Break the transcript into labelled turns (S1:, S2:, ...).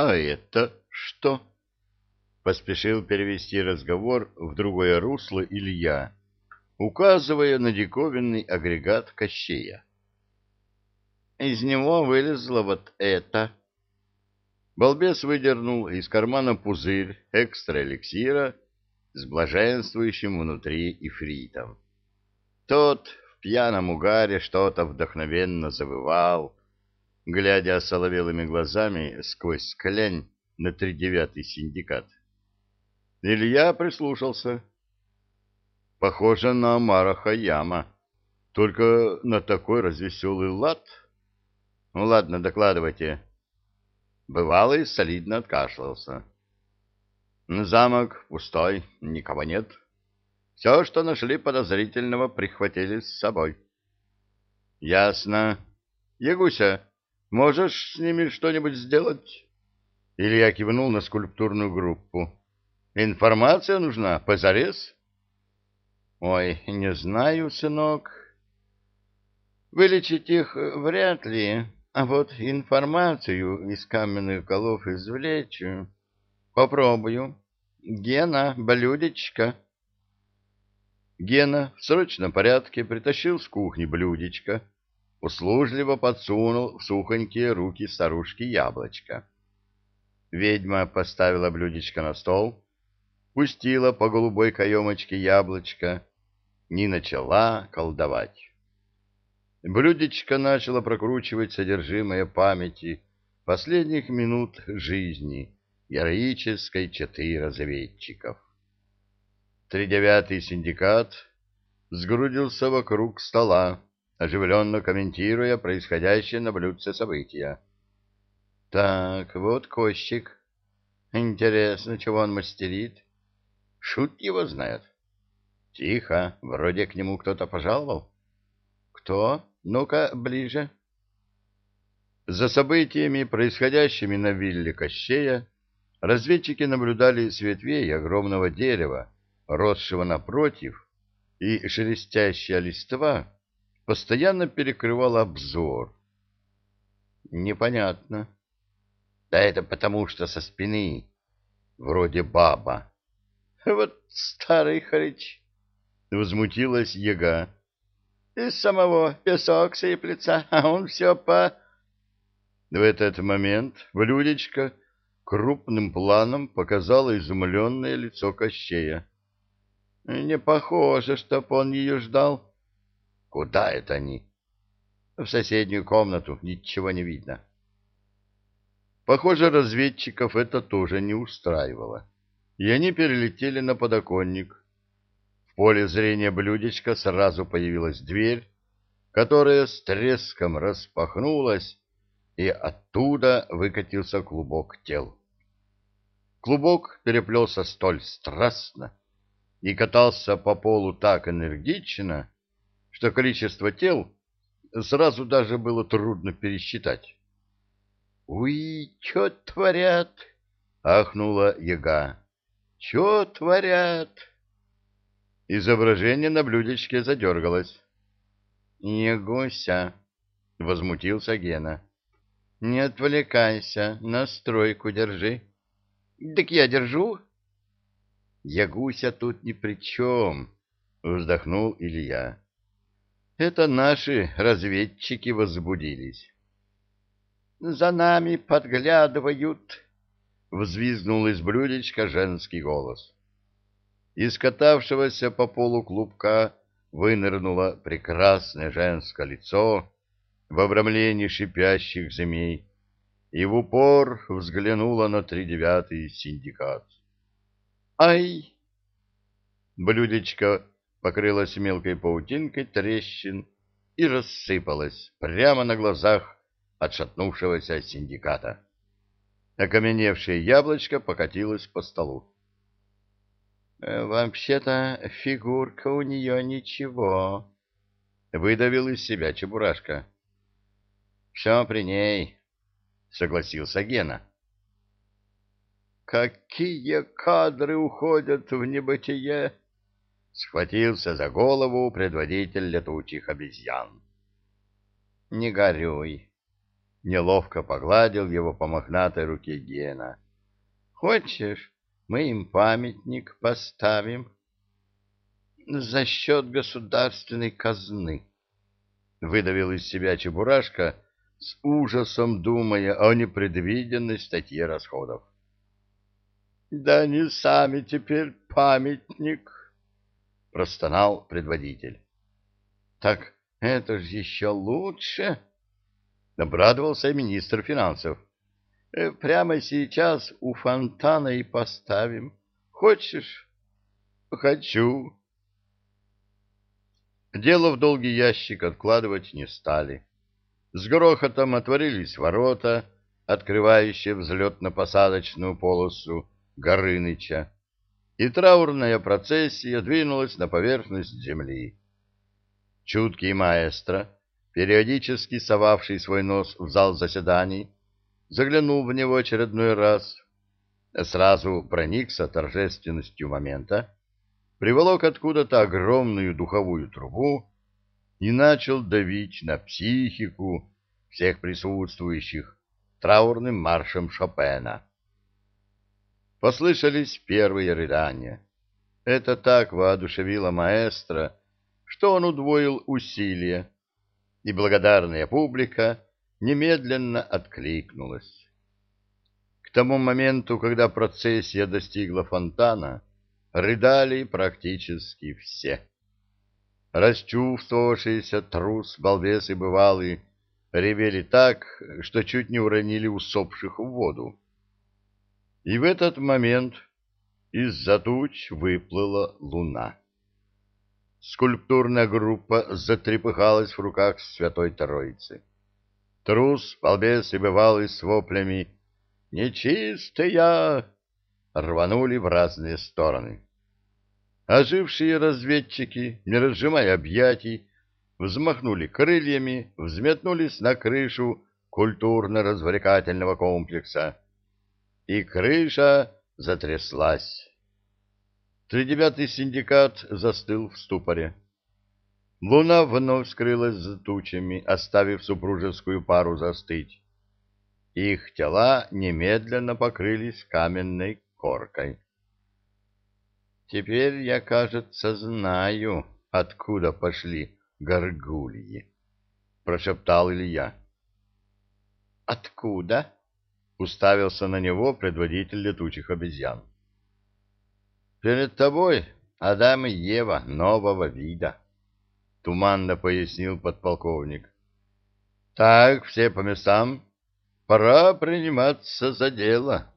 S1: А это что? Поспешил перевести разговор в другое русло Илья, указывая на диковинный агрегат Кощея. Из него вылезло вот это. Балбес выдернул из кармана пузырь экстра-эликсира с блаженствующим внутри ифритом. Тот в пьяном угаре что-то вдохновенно завывал, глядя соловелыми глазами сквозь склянь на тридевятый синдикат. Илья прислушался. Похоже на Амара Хаяма, только на такой развеселый лад. Ну ладно, докладывайте. Бывалый солидно откашлялся. Замок пустой, никого нет. Все, что нашли подозрительного, прихватили с собой. Ясно. Ягуся, Можешь с ними что-нибудь сделать? Илья кивнул на скульптурную группу. Информация нужна, позарез? Ой, не знаю, сынок. Вылечить их вряд ли, а вот информацию из каменных голов извлечь попробую. Гена, блюдечко. Гена в срочном порядке притащил с кухни блюдечко, услужливо подсунул в сухонькие руки старушки яблочко. Ведьма поставила блюдечко на стол, пустила по голубой каемочке яблочко, не начала колдовать. Блюдечко начало прокручивать содержимое памяти последних минут жизни героической четы разведчиков. Тридевятый синдикат сгрудился вокруг стола, оживленно комментируя происходящее на блюдце события. Так, вот Кощик. Интересно, чего он мастерит? Шут его знает. Тихо, вроде к нему кто-то пожаловал. Кто? Ну-ка, ближе. За событиями, происходящими на вилле Кощея, разведчики наблюдали с ветвей огромного дерева, росшего напротив, и шелестящая листва постоянно перекрывал обзор. Непонятно. Да это потому, что со спины вроде баба. Вот старый хрыч, возмутилась яга. Из самого песок сыплется, а он все по... В этот момент блюдечко крупным планом показало изумленное лицо Кощея. Не похоже, чтоб он ее ждал. Куда это они? В соседнюю комнату, ничего не видно. Похоже, разведчиков это тоже не устраивало, и они перелетели на подоконник. В поле зрения блюдечка сразу появилась дверь, которая с треском распахнулась, и оттуда выкатился клубок тел. Клубок переплелся столь страстно и катался по полу так энергично, что количество тел сразу даже было трудно пересчитать. «Уй, чё творят?» — ахнула яга. «Чё творят?» Изображение на блюдечке задергалось. «Не гуся!» — возмутился Гена. «Не отвлекайся, настройку держи». «Так я держу». «Ягуся тут ни при чем», — вздохнул Илья. Это наши разведчики возбудились. «За нами подглядывают!» — взвизгнул из блюдечка женский голос. Из катавшегося по полу клубка вынырнуло прекрасное женское лицо в обрамлении шипящих змей и в упор взглянула на тридевятый синдикат. «Ай!» Блюдечко покрылась мелкой паутинкой трещин и рассыпалась прямо на глазах отшатнувшегося синдиката. Окаменевшее яблочко покатилось по столу. «Э, «Вообще-то фигурка у нее ничего», — выдавил из себя Чебурашка. «Все при ней», — согласился Гена. «Какие кадры уходят в небытие!» Схватился за голову предводитель летучих обезьян. — Не горюй. Неловко погладил его по мохнатой руке Гена.
S2: Хочешь, мы им памятник поставим? За счет государственной казны.
S1: Выдавил из себя Чебурашка, с ужасом думая о непредвиденной статье расходов.
S2: — Да не сами теперь памятник, — простонал предводитель. — Так это же еще лучше, — обрадовался министр финансов. Э, — Прямо сейчас у фонтана и поставим. Хочешь?
S1: — Хочу. Дело в долгий ящик откладывать не стали. С грохотом отворились ворота, открывающие взлетно-посадочную полосу Горыныча, и траурная процессия двинулась на поверхность земли. Чуткий маэстро, периодически совавший свой нос в зал заседаний, заглянул в него очередной раз, сразу проникся торжественностью момента, приволок откуда-то огромную духовую трубу и начал давить на психику всех присутствующих траурным маршем Шопена. Послышались первые рыдания. Это так воодушевило маэстро, что он удвоил усилия, и благодарная публика немедленно откликнулась. К тому моменту, когда процессия достигла фонтана, рыдали практически все. Расчувствовавшийся трус, балбес и бывалый ревели так, что чуть не уронили усопших в воду. И в этот момент из-за туч выплыла луна. Скульптурная группа затрепыхалась в руках Святой Троицы. Трус, балбес и бывалый с воплями «Нечистая!» рванули в разные стороны. Ожившие разведчики, не разжимая объятий, взмахнули крыльями, взметнулись на крышу культурно-развлекательного комплекса. И крыша затряслась. Тридевятый синдикат застыл в ступоре. Луна вновь скрылась за тучами, оставив супружескую пару застыть. Их тела немедленно покрылись каменной коркой. Теперь я, кажется, знаю, откуда пошли горгульи, — прошептал Илья. — Откуда? — уставился на него предводитель летучих обезьян. — Перед тобой Адам и Ева нового вида, — туманно пояснил подполковник. — Так, все по местам. Пора приниматься за дело.